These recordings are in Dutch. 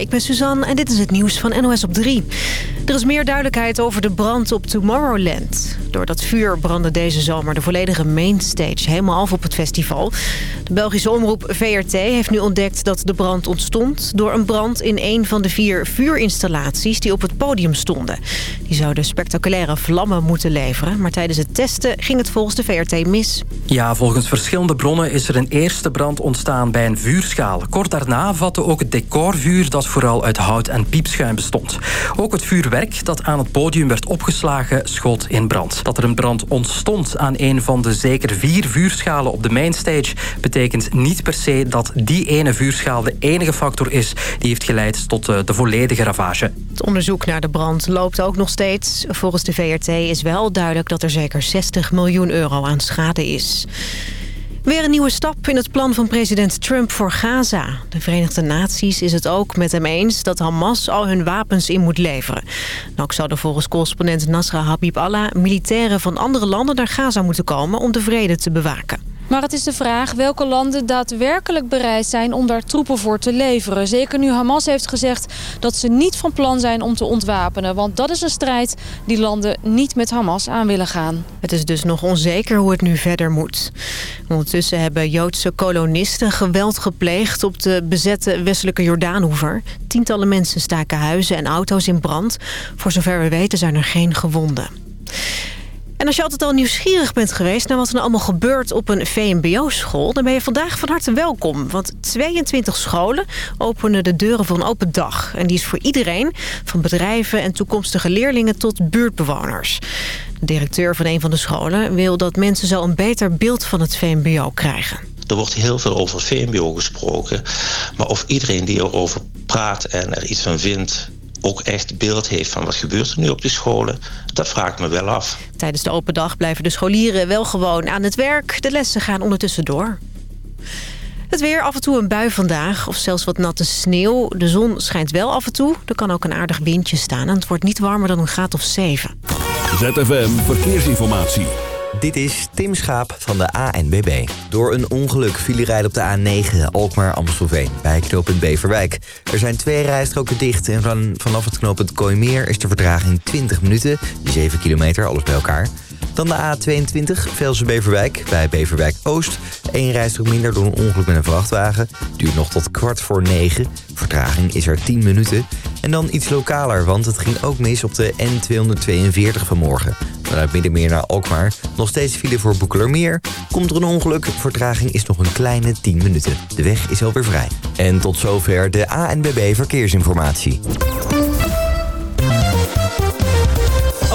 Ik ben Suzanne en dit is het nieuws van NOS op 3. Er is meer duidelijkheid over de brand op Tomorrowland. Door dat vuur brandde deze zomer de volledige mainstage helemaal af op het festival. De Belgische omroep VRT heeft nu ontdekt dat de brand ontstond... door een brand in een van de vier vuurinstallaties die op het podium stonden. Die zouden spectaculaire vlammen moeten leveren... maar tijdens het testen ging het volgens de VRT mis. Ja, volgens verschillende bronnen is er een eerste brand ontstaan bij een vuurschaal. Kort daarna vatte ook het decorvuur dat vooral uit hout en piepschuim bestond. Ook het vuurwerk dat aan het podium werd opgeslagen schoot in brand. Dat er een brand ontstond aan een van de zeker vier vuurschalen op de mainstage... betekent niet per se dat die ene vuurschaal de enige factor is... die heeft geleid tot de, de volledige ravage. Het onderzoek naar de brand loopt ook nog steeds. Volgens de VRT is wel duidelijk dat er zeker 60 miljoen euro aan schade is. Weer een nieuwe stap in het plan van president Trump voor Gaza. De Verenigde Naties is het ook met hem eens dat Hamas al hun wapens in moet leveren. ook zouden volgens correspondent Nasra Habib Allah militairen van andere landen naar Gaza moeten komen om de vrede te bewaken. Maar het is de vraag welke landen daadwerkelijk bereid zijn om daar troepen voor te leveren. Zeker nu Hamas heeft gezegd dat ze niet van plan zijn om te ontwapenen. Want dat is een strijd die landen niet met Hamas aan willen gaan. Het is dus nog onzeker hoe het nu verder moet. Ondertussen hebben Joodse kolonisten geweld gepleegd op de bezette westelijke Jordaanhoever. Tientallen mensen staken huizen en auto's in brand. Voor zover we weten zijn er geen gewonden. En als je altijd al nieuwsgierig bent geweest naar wat er nou allemaal gebeurt op een VMBO-school... dan ben je vandaag van harte welkom. Want 22 scholen openen de deuren voor een open dag. En die is voor iedereen, van bedrijven en toekomstige leerlingen tot buurtbewoners. De directeur van een van de scholen wil dat mensen zo een beter beeld van het VMBO krijgen. Er wordt heel veel over VMBO gesproken. Maar of iedereen die erover praat en er iets van vindt ook echt beeld heeft van wat gebeurt er nu op de scholen. Dat vraag ik me wel af. Tijdens de open dag blijven de scholieren wel gewoon aan het werk. De lessen gaan ondertussen door. Het weer, af en toe een bui vandaag of zelfs wat natte sneeuw. De zon schijnt wel af en toe. Er kan ook een aardig windje staan en het wordt niet warmer dan een graad of 7. ZFM Verkeersinformatie. Dit is Tim Schaap van de ANBB. Door een ongeluk viel rijden op de A9 Alkmaar-Amstelveen bij knooppunt Beverwijk. Er zijn twee rijstroken dicht en van, vanaf het knooppunt Kooimeer is de vertraging 20 minuten. 7 kilometer, alles bij elkaar. Dan de A22 Velsen-Beverwijk bij Beverwijk-Oost. Eén rijstrook minder door een ongeluk met een vrachtwagen. Duurt nog tot kwart voor negen. Vertraging is er 10 minuten. En dan iets lokaler, want het ging ook mis op de N242 vanmorgen. Vanuit Middenmeer naar Alkmaar. Nog steeds file voor Boekelermeer. Komt er een ongeluk, vertraging is nog een kleine 10 minuten. De weg is alweer vrij. En tot zover de ANBB Verkeersinformatie.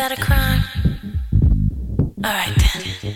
That a crime? Alright then.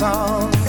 Song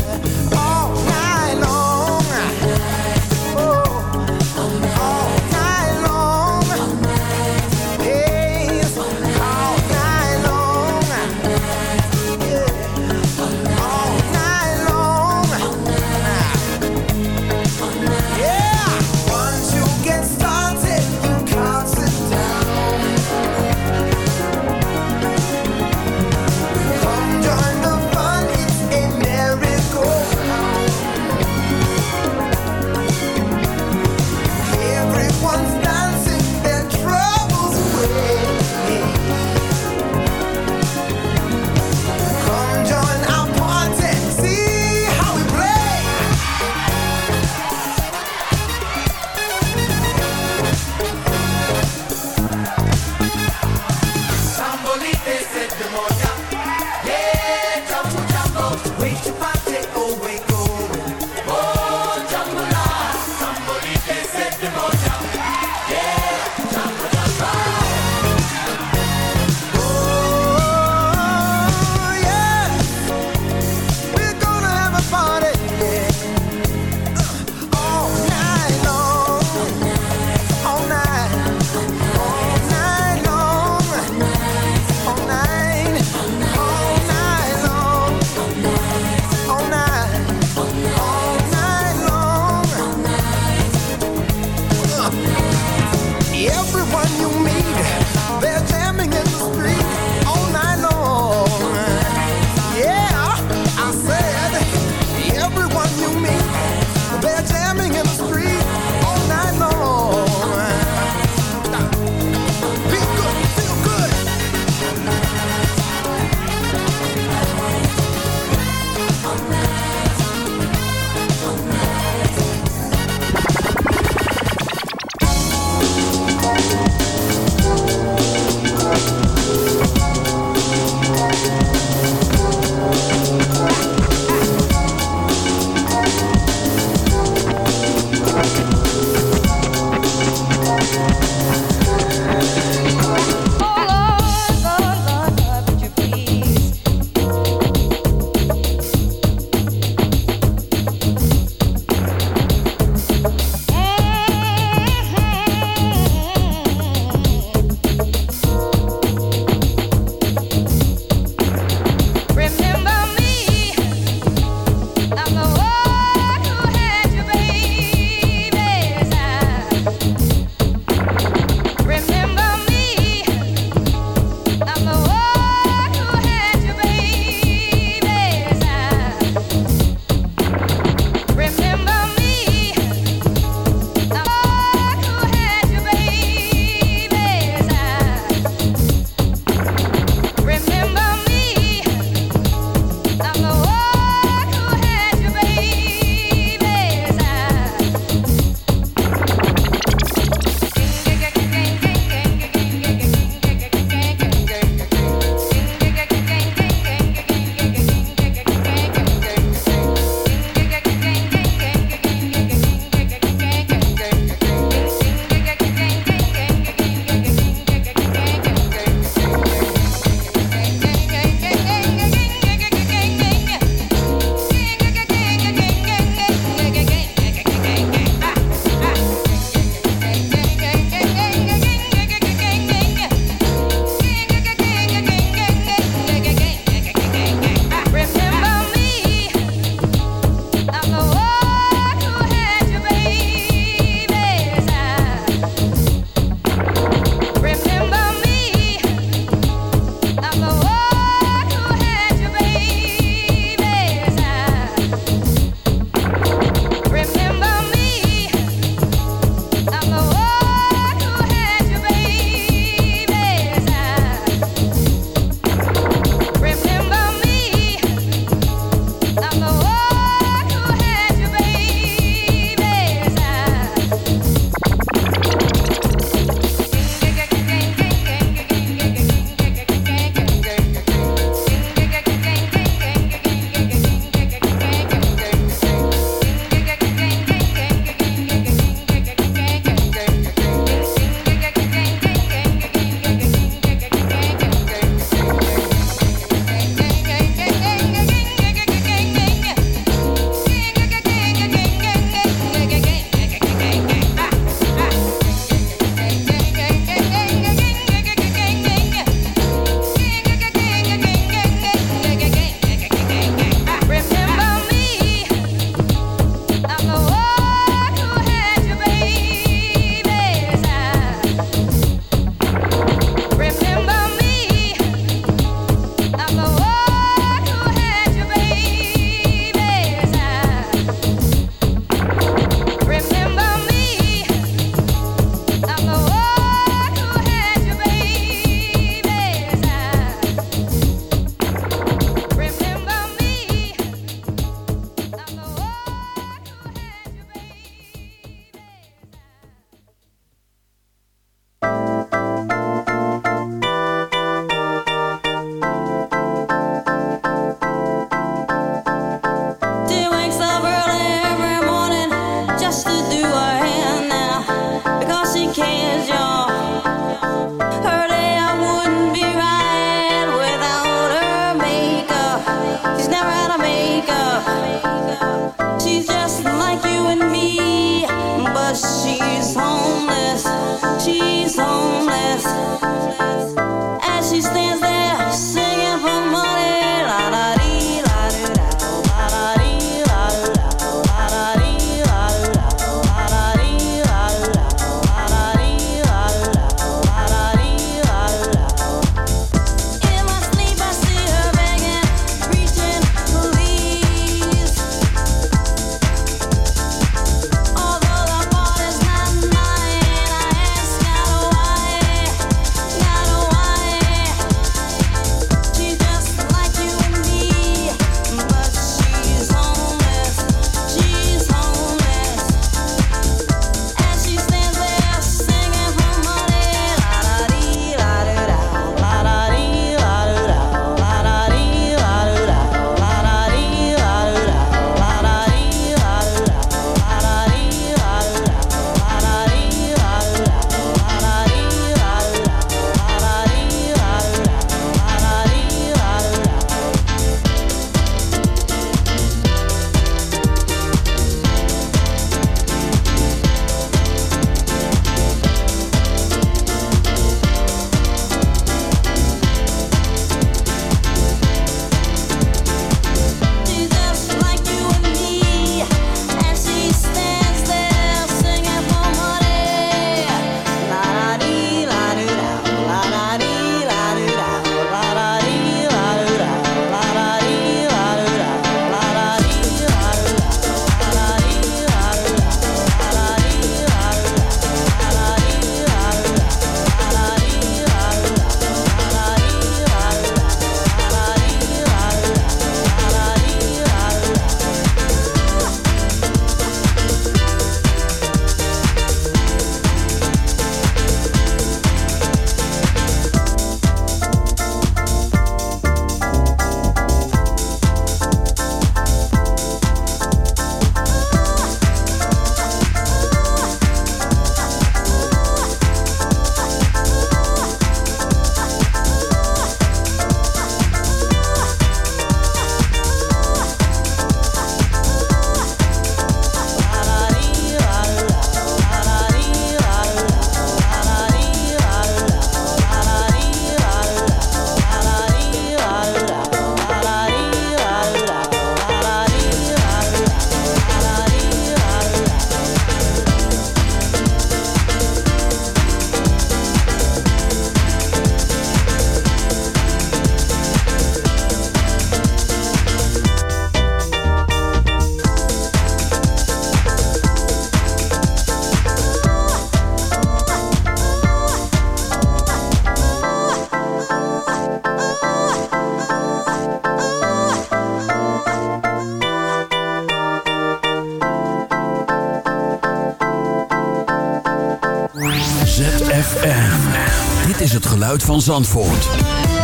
geluid van Zandvoort.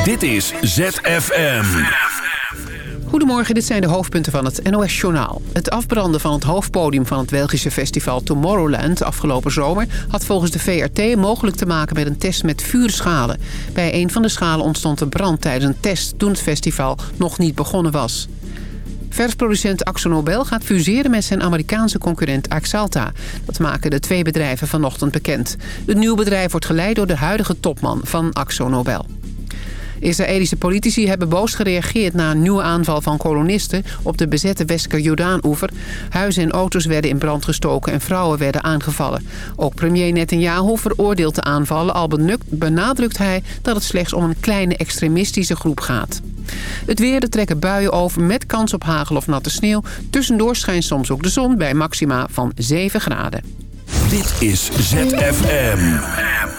Dit is ZFM. Goedemorgen, dit zijn de hoofdpunten van het NOS-journaal. Het afbranden van het hoofdpodium van het Belgische festival Tomorrowland afgelopen zomer... had volgens de VRT mogelijk te maken met een test met vuurschalen. Bij een van de schalen ontstond een brand tijdens een test toen het festival nog niet begonnen was. Versproducent Axo Nobel gaat fuseren met zijn Amerikaanse concurrent Axalta. Dat maken de twee bedrijven vanochtend bekend. Het nieuwe bedrijf wordt geleid door de huidige topman van Axo Nobel. Israëlische politici hebben boos gereageerd na een nieuwe aanval van kolonisten op de bezette westelijke Jordaan-oever. Huizen en auto's werden in brand gestoken en vrouwen werden aangevallen. Ook premier Netanyahu veroordeelt de aanvallen, al benadrukt hij dat het slechts om een kleine extremistische groep gaat. Het weer, er trekken buien over met kans op hagel of natte sneeuw. Tussendoor schijnt soms ook de zon bij maxima van 7 graden. Dit is ZFM.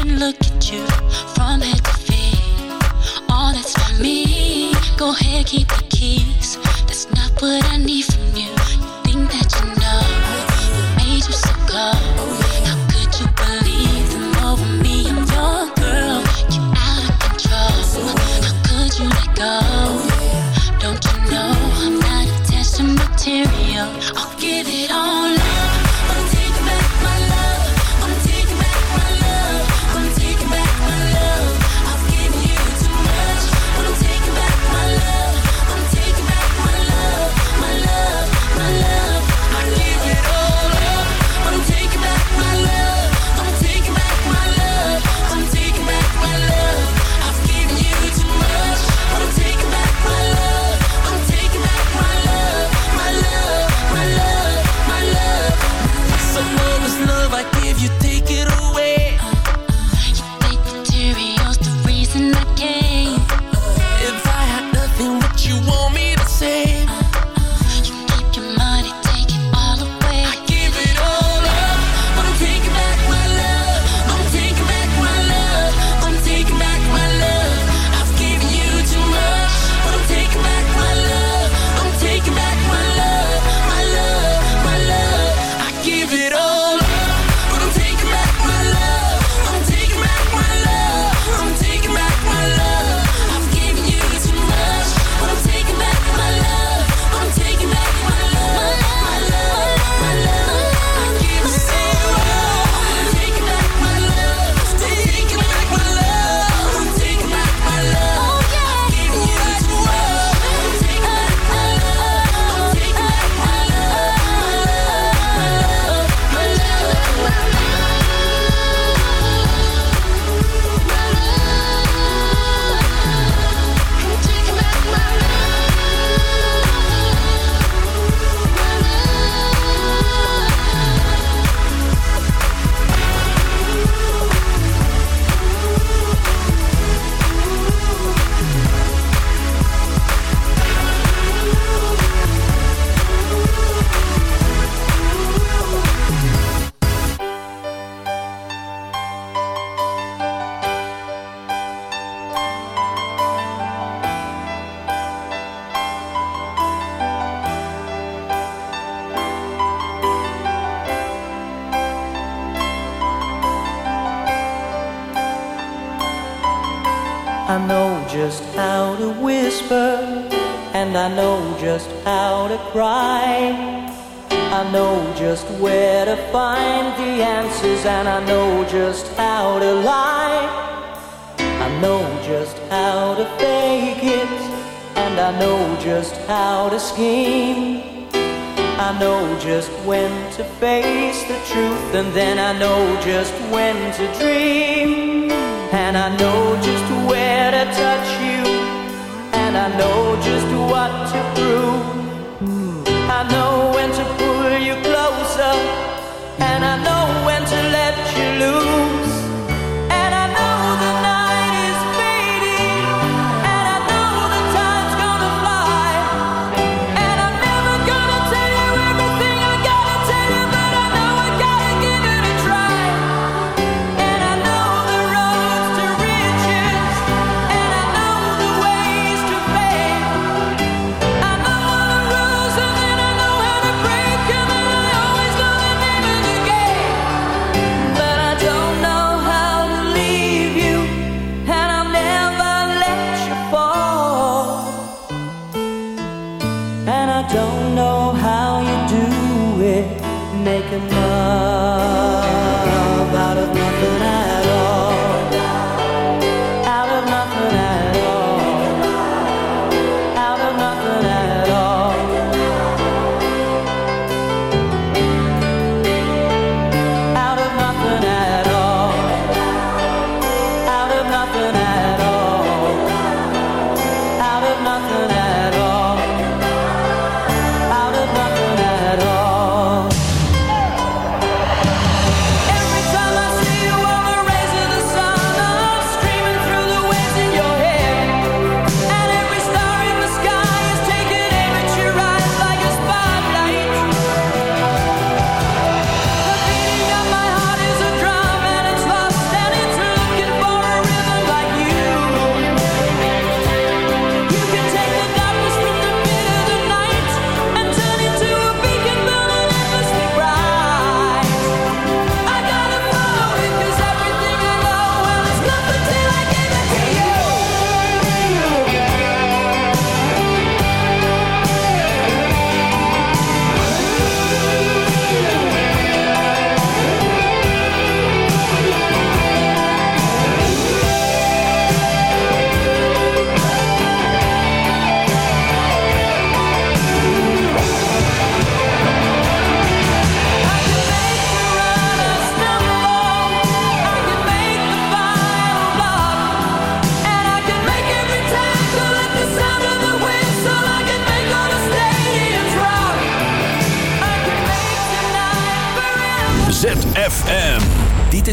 can look at you from head to feet. All that's for me. Go ahead, keep the keys. That's not what I need from you. You think that you know what made you so cold?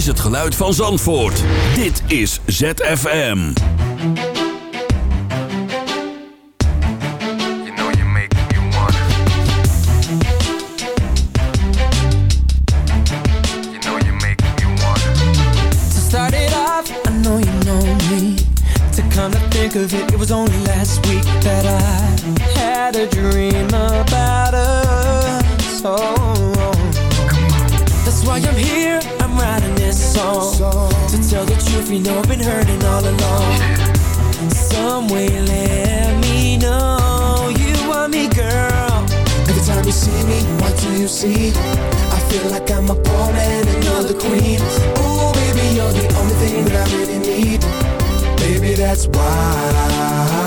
het geluid van Zandvoort. Dit is ZFM. Of it, it was only last week that I had a dream way let me know you want me, girl. Every time you see me, what do you see? I feel like I'm a poor man and you're the queen. Oh, baby, you're the only thing that I really need. Baby, that's why.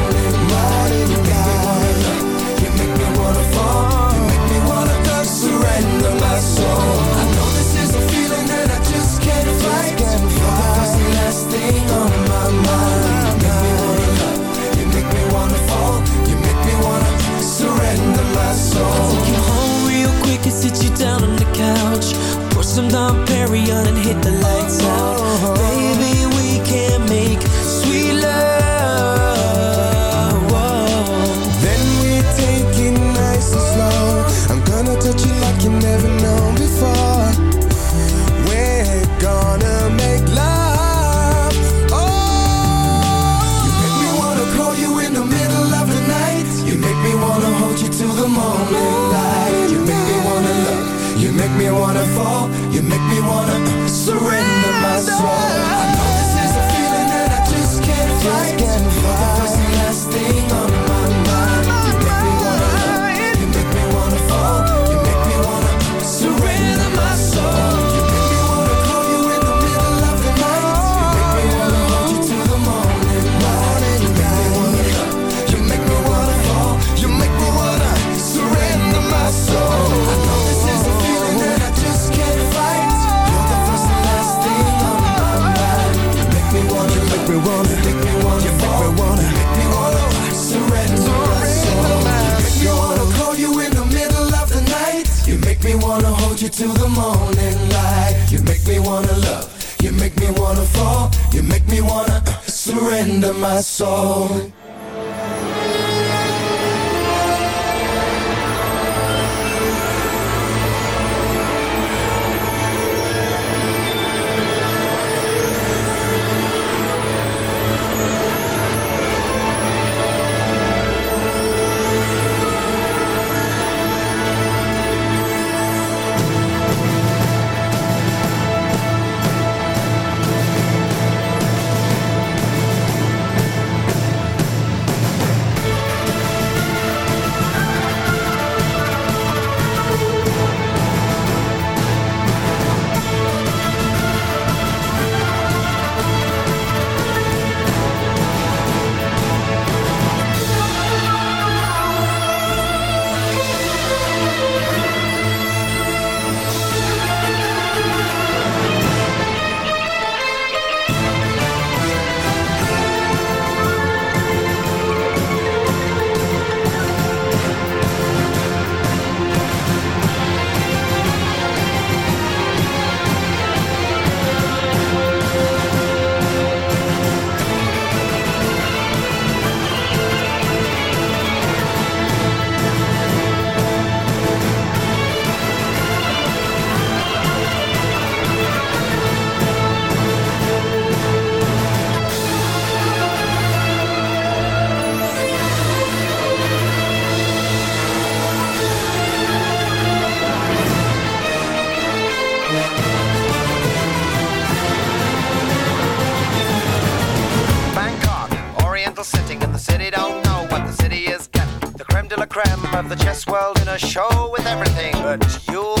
sit you down on the couch Pour some Dom Perignon and hit the lights out. Oh. Baby, we can make under my soul. of the chess world in a show with everything, but you.